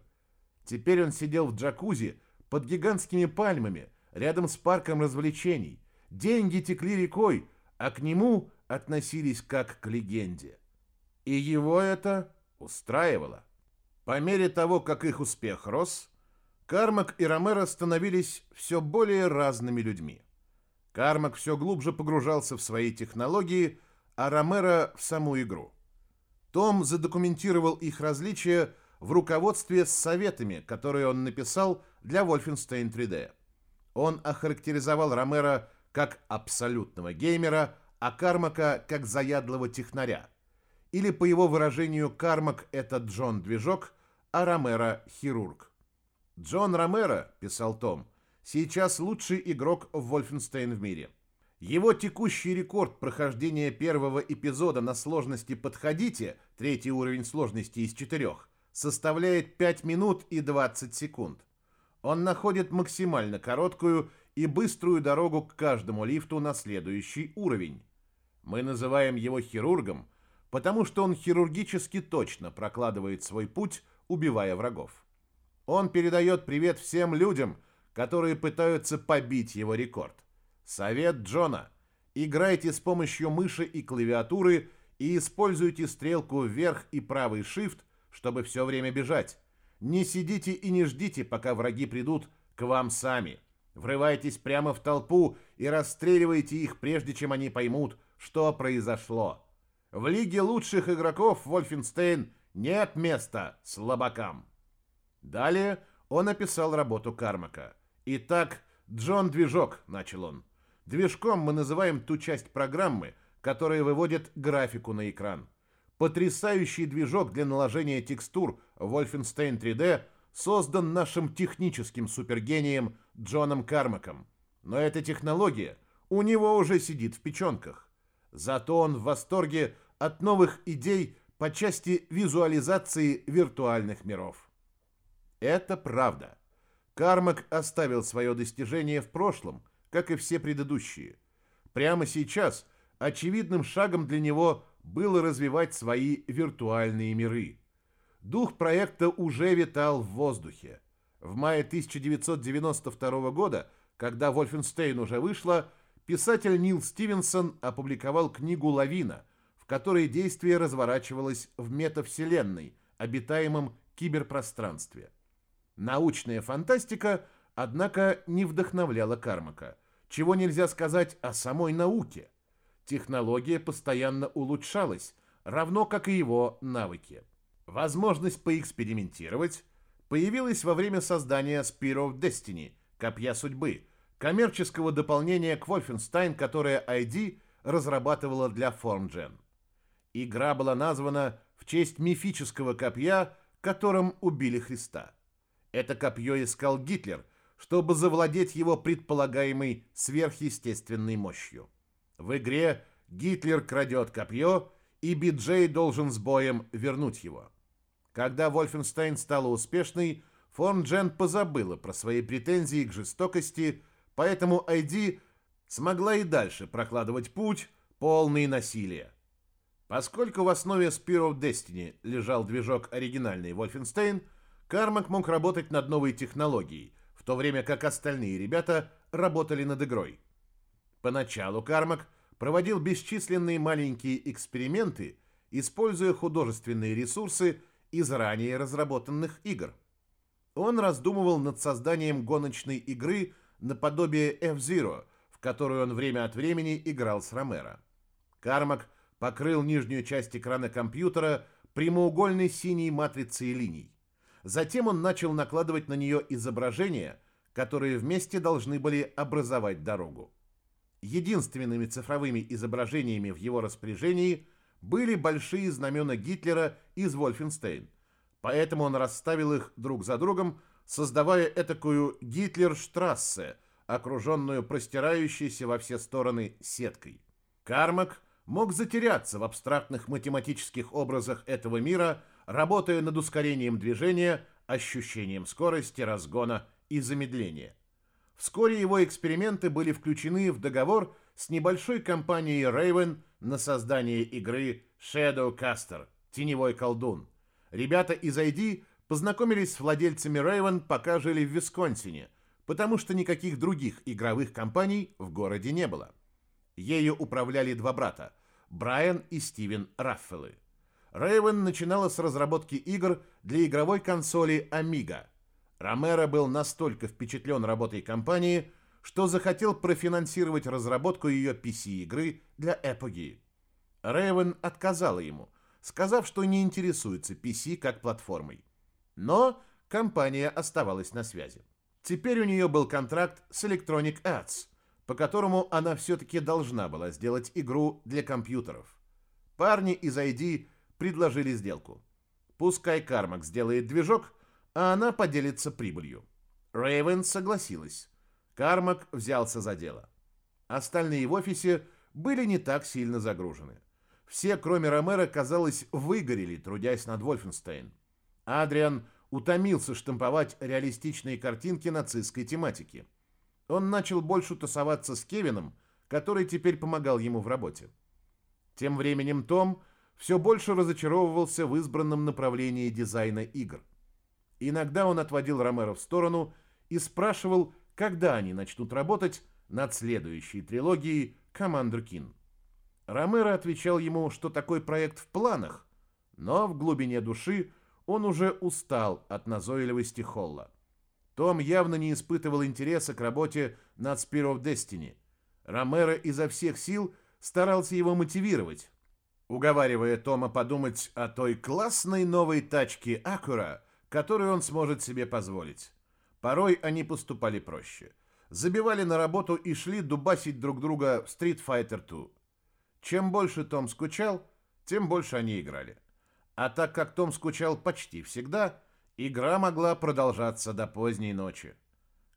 Теперь он сидел в джакузи под гигантскими пальмами, рядом с парком развлечений. Деньги текли рекой, а к нему относились как к легенде. И его это устраивало. По мере того, как их успех рос, Кармак и Ромеро становились все более разными людьми. Кармак все глубже погружался в свои технологии, а Ромеро в саму игру. Том задокументировал их различия в руководстве с советами, которые он написал для Wolfenstein 3D. Он охарактеризовал Ромеро как абсолютного геймера, а Кармака как заядлого технаря. Или, по его выражению, Кармак – это Джон Движок, а Ромеро – хирург. Джон Ромеро, писал Том, сейчас лучший игрок в Wolfenstein в мире. Его текущий рекорд прохождения первого эпизода на сложности «Подходите», третий уровень сложности из четырех, составляет 5 минут и 20 секунд. Он находит максимально короткую и быструю дорогу к каждому лифту на следующий уровень. Мы называем его хирургом, потому что он хирургически точно прокладывает свой путь, убивая врагов. Он передает привет всем людям, которые пытаются побить его рекорд. Совет Джона. Играйте с помощью мыши и клавиатуры и используйте стрелку вверх и правый shift, чтобы все время бежать. Не сидите и не ждите, пока враги придут к вам сами. Врывайтесь прямо в толпу и расстреливайте их, прежде чем они поймут, что произошло. В лиге лучших игроков Вольфенстейн нет места слабакам. Далее он описал работу Кармака. Итак, Джон Движок, начал он. Движком мы называем ту часть программы, которая выводит графику на экран. Потрясающий движок для наложения текстур Wolfenstein 3D создан нашим техническим супергением Джоном Кармаком. Но эта технология у него уже сидит в печенках. Зато он в восторге от новых идей по части визуализации виртуальных миров. Это правда. Кармак оставил свое достижение в прошлом – как и все предыдущие. Прямо сейчас очевидным шагом для него было развивать свои виртуальные миры. Дух проекта уже витал в воздухе. В мае 1992 года, когда «Вольфенстейн» уже вышла, писатель Нил Стивенсон опубликовал книгу «Лавина», в которой действие разворачивалось в метавселенной, обитаемом киберпространстве. Научная фантастика, однако, не вдохновляла Кармака – чего нельзя сказать о самой науке. Технология постоянно улучшалась, равно как и его навыки. Возможность поэкспериментировать появилась во время создания Spear of Destiny, Копья Судьбы, коммерческого дополнения к Wolfenstein, которое ID разрабатывала для FormGen. Игра была названа в честь мифического копья, которым убили Христа. Это копье искал Гитлер – чтобы завладеть его предполагаемой сверхъестественной мощью. В игре Гитлер крадет копье, и Биджей должен с боем вернуть его. Когда Вольфенстейн стала успешной, фон Джен позабыла про свои претензии к жестокости, поэтому ID смогла и дальше прокладывать путь, полный насилия. Поскольку в основе Spear of Destiny лежал движок оригинальный Wolfenstein, Кармак мог работать над новой технологией, в то время как остальные ребята работали над игрой. Поначалу Кармак проводил бесчисленные маленькие эксперименты, используя художественные ресурсы из ранее разработанных игр. Он раздумывал над созданием гоночной игры наподобие F-Zero, в которую он время от времени играл с Ромеро. Кармак покрыл нижнюю часть экрана компьютера прямоугольной синей матрицей линий. Затем он начал накладывать на нее изображения, которые вместе должны были образовать дорогу. Единственными цифровыми изображениями в его распоряжении были большие знамена Гитлера из Вольфенстейн, поэтому он расставил их друг за другом, создавая этакую Гитлерштрассе, окруженную простирающейся во все стороны сеткой. Кармак мог затеряться в абстрактных математических образах этого мира, работая над ускорением движения, ощущением скорости, разгона и замедления. Вскоре его эксперименты были включены в договор с небольшой компанией Raven на создание игры Shadowcaster – Теневой колдун. Ребята из ID познакомились с владельцами Raven, пока жили в Висконсине, потому что никаких других игровых компаний в городе не было. Ею управляли два брата – Брайан и Стивен Раффелы. Raven начинала с разработки игр для игровой консоли Amiga – Ромеро был настолько впечатлен работой компании, что захотел профинансировать разработку ее PC-игры для Apogee. Рейвен отказала ему, сказав, что не интересуется PC как платформой. Но компания оставалась на связи. Теперь у нее был контракт с Electronic Arts, по которому она все-таки должна была сделать игру для компьютеров. Парни из ID предложили сделку. Пускай Кармак сделает движок, а она поделится прибылью. Рейвен согласилась. Кармак взялся за дело. Остальные в офисе были не так сильно загружены. Все, кроме Ромера, казалось, выгорели, трудясь над Вольфенстейн. Адриан утомился штамповать реалистичные картинки нацистской тематики. Он начал больше тусоваться с Кевином, который теперь помогал ему в работе. Тем временем Том все больше разочаровывался в избранном направлении дизайна игр – Иногда он отводил Ромеро в сторону и спрашивал, когда они начнут работать над следующей трилогией «Командер Кин». Ромеро отвечал ему, что такой проект в планах, но в глубине души он уже устал от назойливости Холла. Том явно не испытывал интереса к работе над Spear of Destiny. Ромеро изо всех сил старался его мотивировать, уговаривая Тома подумать о той классной новой тачке Acura, которую он сможет себе позволить. Порой они поступали проще. Забивали на работу и шли дубасить друг друга в Street Fighter 2. Чем больше Том скучал, тем больше они играли. А так как Том скучал почти всегда, игра могла продолжаться до поздней ночи.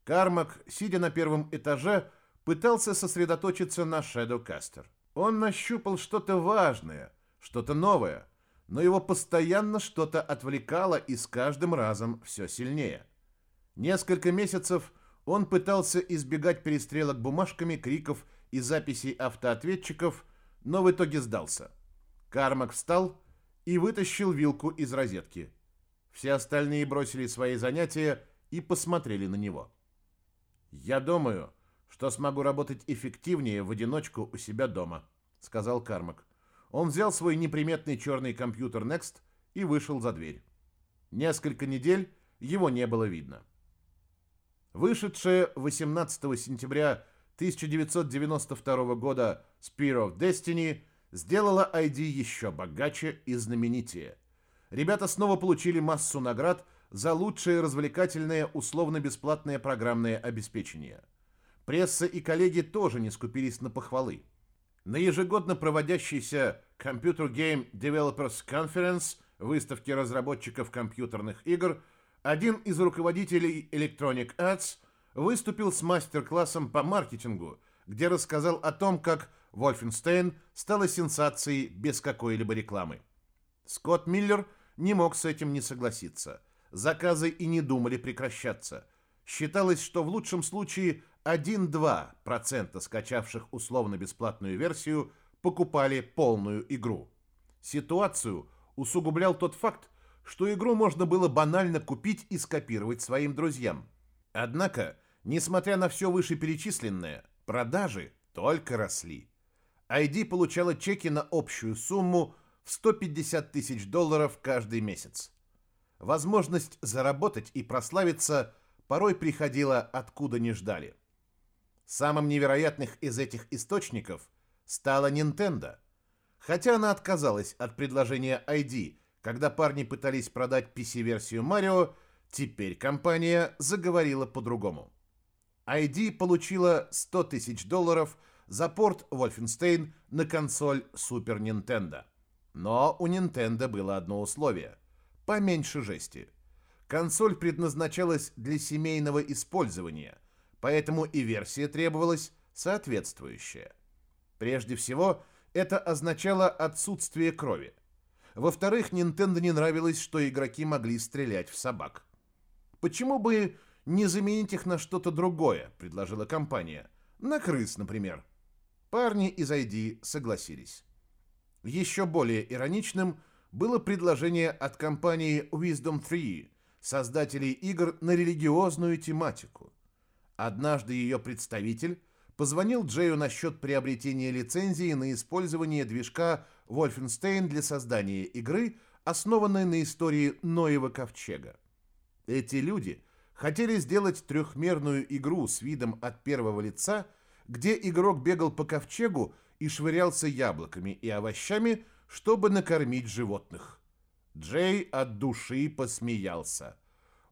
Кармак, сидя на первом этаже, пытался сосредоточиться на Shadowcaster. Он нащупал что-то важное, что-то новое, но его постоянно что-то отвлекало и с каждым разом все сильнее. Несколько месяцев он пытался избегать перестрелок бумажками, криков и записей автоответчиков, но в итоге сдался. Кармак встал и вытащил вилку из розетки. Все остальные бросили свои занятия и посмотрели на него. «Я думаю, что смогу работать эффективнее в одиночку у себя дома», — сказал Кармак. Он взял свой неприметный черный компьютер Next и вышел за дверь. Несколько недель его не было видно. Вышедшая 18 сентября 1992 года Spear of Destiny сделала ID еще богаче и знаменитее. Ребята снова получили массу наград за лучшее развлекательное условно-бесплатное программное обеспечение. Пресса и коллеги тоже не скупились на похвалы. На ежегодно проводящейся Computer Game Developers Conference выставке разработчиков компьютерных игр один из руководителей Electronic Arts выступил с мастер-классом по маркетингу, где рассказал о том, как Wolfenstein стала сенсацией без какой-либо рекламы. Скотт Миллер не мог с этим не согласиться. Заказы и не думали прекращаться. Считалось, что в лучшем случае 1-2% скачавших условно-бесплатную версию покупали полную игру. Ситуацию усугублял тот факт, что игру можно было банально купить и скопировать своим друзьям. Однако, несмотря на все вышеперечисленное, продажи только росли. ID получала чеки на общую сумму 150 тысяч долларов каждый месяц. Возможность заработать и прославиться порой приходила откуда не ждали. Самым невероятных из этих источников стала Nintendo. Хотя она отказалась от предложения ID, когда парни пытались продать PC-версию Марио, теперь компания заговорила по-другому. ID получила 100 тысяч долларов за порт Wolfenstein на консоль Super Nintendo. Но у Nintendo было одно условие – поменьше жести. Консоль предназначалась для семейного использования, поэтому и версия требовалась соответствующая. Прежде всего, это означало отсутствие крови. Во-вторых, Nintendo не нравилось, что игроки могли стрелять в собак. «Почему бы не заменить их на что-то другое?» – предложила компания. «На крыс, например». Парни из ID согласились. Еще более ироничным было предложение от компании Wisdom 3, создателей игр на религиозную тематику. Однажды ее представитель позвонил Джею насчет приобретения лицензии на использование движка Wolfenstein для создания игры, основанной на истории Ноева ковчега. Эти люди хотели сделать трехмерную игру с видом от первого лица, где игрок бегал по ковчегу и швырялся яблоками и овощами, чтобы накормить животных. Джей от души посмеялся.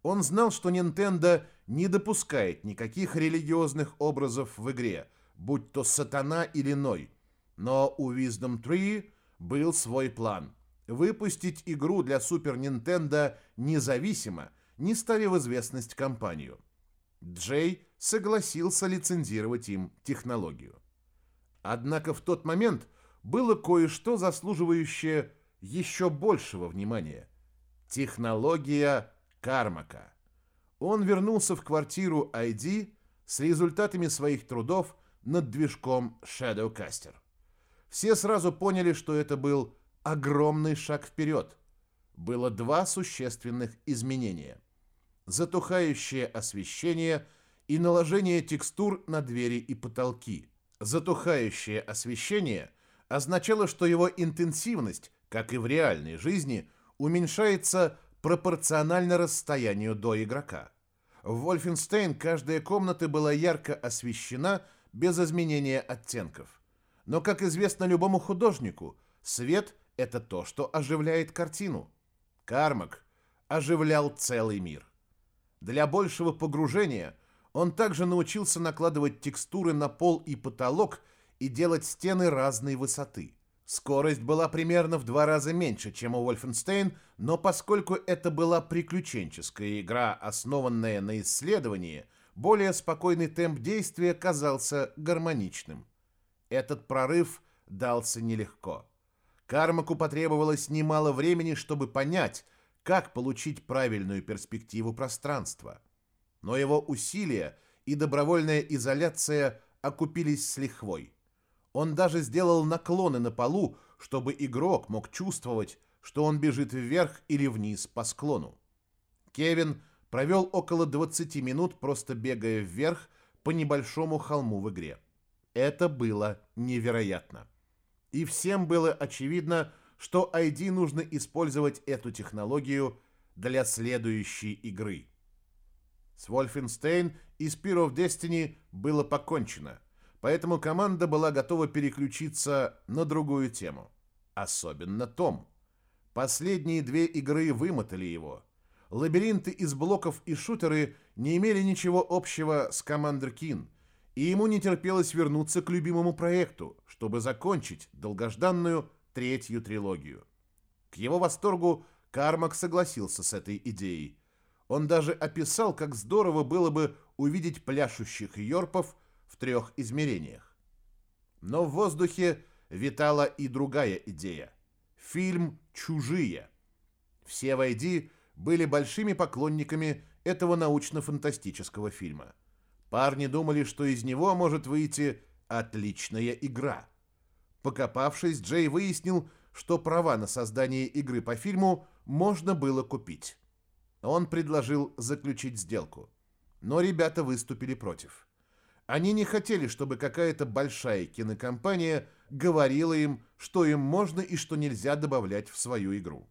Он знал, что Nintendo не допускает никаких религиозных образов в игре, будь то сатана или Ной. Но у Wisdom 3 был свой план – выпустить игру для Super Nintendo независимо, не ставя в известность компанию. Джей согласился лицензировать им технологию. Однако в тот момент было кое-что заслуживающее еще большего внимания. Технология Кармака. Он вернулся в квартиру ID с результатами своих трудов над движком Shadowcaster. Все сразу поняли, что это был огромный шаг вперед. Было два существенных изменения. Затухающее освещение и наложение текстур на двери и потолки. Затухающее освещение означало, что его интенсивность, как и в реальной жизни, уменьшается пропорционально расстоянию до игрока. В Wolfenstein каждая комната была ярко освещена без изменения оттенков. Но, как известно любому художнику, свет – это то, что оживляет картину. Кармак оживлял целый мир. Для большего погружения он также научился накладывать текстуры на пол и потолок и делать стены разной высоты. Скорость была примерно в два раза меньше, чем у Wolfenstein, но поскольку это была приключенческая игра, основанная на исследовании, более спокойный темп действия казался гармоничным. Этот прорыв дался нелегко. Кармаку потребовалось немало времени, чтобы понять, как получить правильную перспективу пространства. Но его усилия и добровольная изоляция окупились с лихвой. Он даже сделал наклоны на полу, чтобы игрок мог чувствовать, что он бежит вверх или вниз по склону. Кевин провел около 20 минут, просто бегая вверх по небольшому холму в игре. Это было невероятно. И всем было очевидно, что ID нужно использовать эту технологию для следующей игры. С Wolfenstein и Spear of Destiny было покончено – поэтому команда была готова переключиться на другую тему. Особенно Том. Последние две игры вымотали его. Лабиринты из блоков и шутеры не имели ничего общего с Commander Keen, и ему не терпелось вернуться к любимому проекту, чтобы закончить долгожданную третью трилогию. К его восторгу Кармак согласился с этой идеей. Он даже описал, как здорово было бы увидеть пляшущих йорпов в трех измерениях. Но в воздухе витала и другая идея. Фильм «Чужие». Все в ID были большими поклонниками этого научно-фантастического фильма. Парни думали, что из него может выйти отличная игра. Покопавшись, Джей выяснил, что права на создание игры по фильму можно было купить. Он предложил заключить сделку. Но ребята выступили против. Они не хотели, чтобы какая-то большая кинокомпания говорила им, что им можно и что нельзя добавлять в свою игру.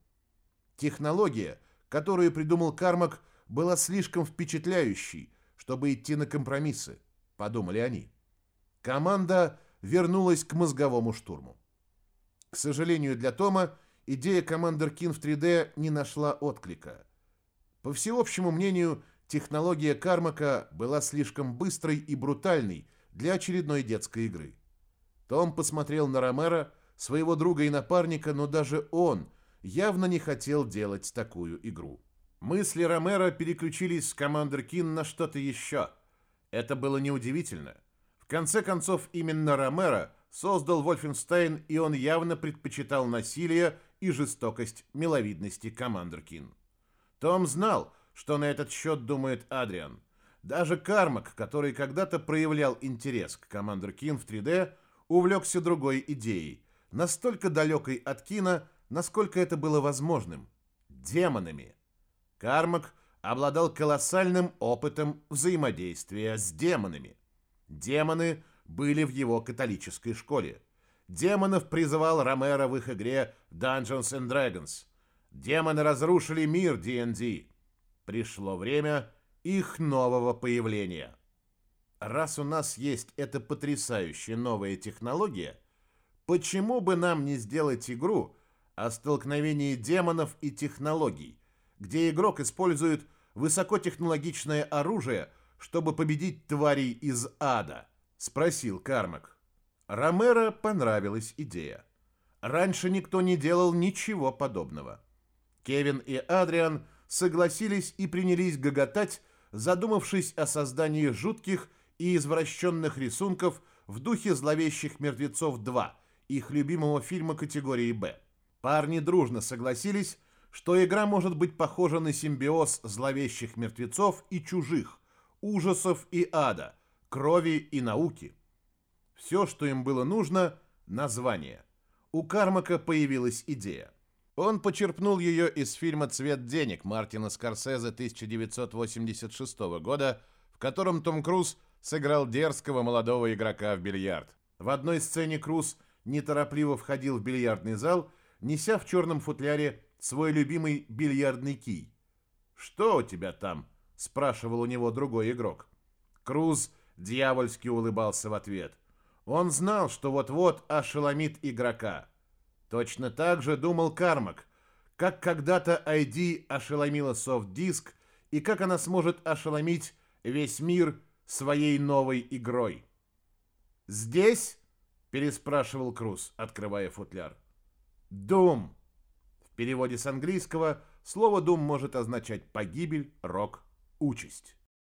Технология, которую придумал Кармак, была слишком впечатляющей, чтобы идти на компромиссы, подумали они. Команда вернулась к мозговому штурму. К сожалению для Тома, идея Commander King в 3D не нашла отклика. По всеобщему мнению, технология Кармака была слишком быстрой и брутальной для очередной детской игры. Том посмотрел на Ромера, своего друга и напарника, но даже он явно не хотел делать такую игру. Мысли Ромера переключились с Commander Кин на что-то еще. Это было неудивительно. В конце концов, именно Ромеро создал Вольфенстейн, и он явно предпочитал насилие и жестокость миловидности Commander Кин. Том знал, что на этот счет думает Адриан. Даже Кармак, который когда-то проявлял интерес к Commander Кин в 3D, увлекся другой идеей, настолько далекой от Кина, насколько это было возможным – демонами. Кармак обладал колоссальным опытом взаимодействия с демонами. Демоны были в его католической школе. Демонов призывал Ромеро в их игре Dungeons and Dragons. Демоны разрушили мир D&D. Пришло время их нового появления. Раз у нас есть эта потрясающая новая технология, почему бы нам не сделать игру о столкновении демонов и технологий – где игрок использует высокотехнологичное оружие, чтобы победить тварей из ада?» — спросил Кармак. Ромеро понравилась идея. Раньше никто не делал ничего подобного. Кевин и Адриан согласились и принялись гоготать, задумавшись о создании жутких и извращенных рисунков в духе «Зловещих мертвецов 2», их любимого фильма категории «Б». Парни дружно согласились, что игра может быть похожа на симбиоз зловещих мертвецов и чужих, ужасов и ада, крови и науки. Все, что им было нужно – название. У Кармака появилась идея. Он почерпнул ее из фильма «Цвет денег» Мартина Скорсезе 1986 года, в котором Том Круз сыграл дерзкого молодого игрока в бильярд. В одной сцене Круз неторопливо входил в бильярдный зал, неся в черном футляре свой любимый бильярдный кий. «Что у тебя там?» – спрашивал у него другой игрок. Круз дьявольски улыбался в ответ. Он знал, что вот-вот ошеломит игрока. Точно так же думал Кармак, как когда-то ID ошеломила софт-диск и как она сможет ошеломить весь мир своей новой игрой. «Здесь?» – переспрашивал Круз, открывая футляр. «Дум!» В переводе с английского слово «дум» может означать «погибель», «рок», «участь».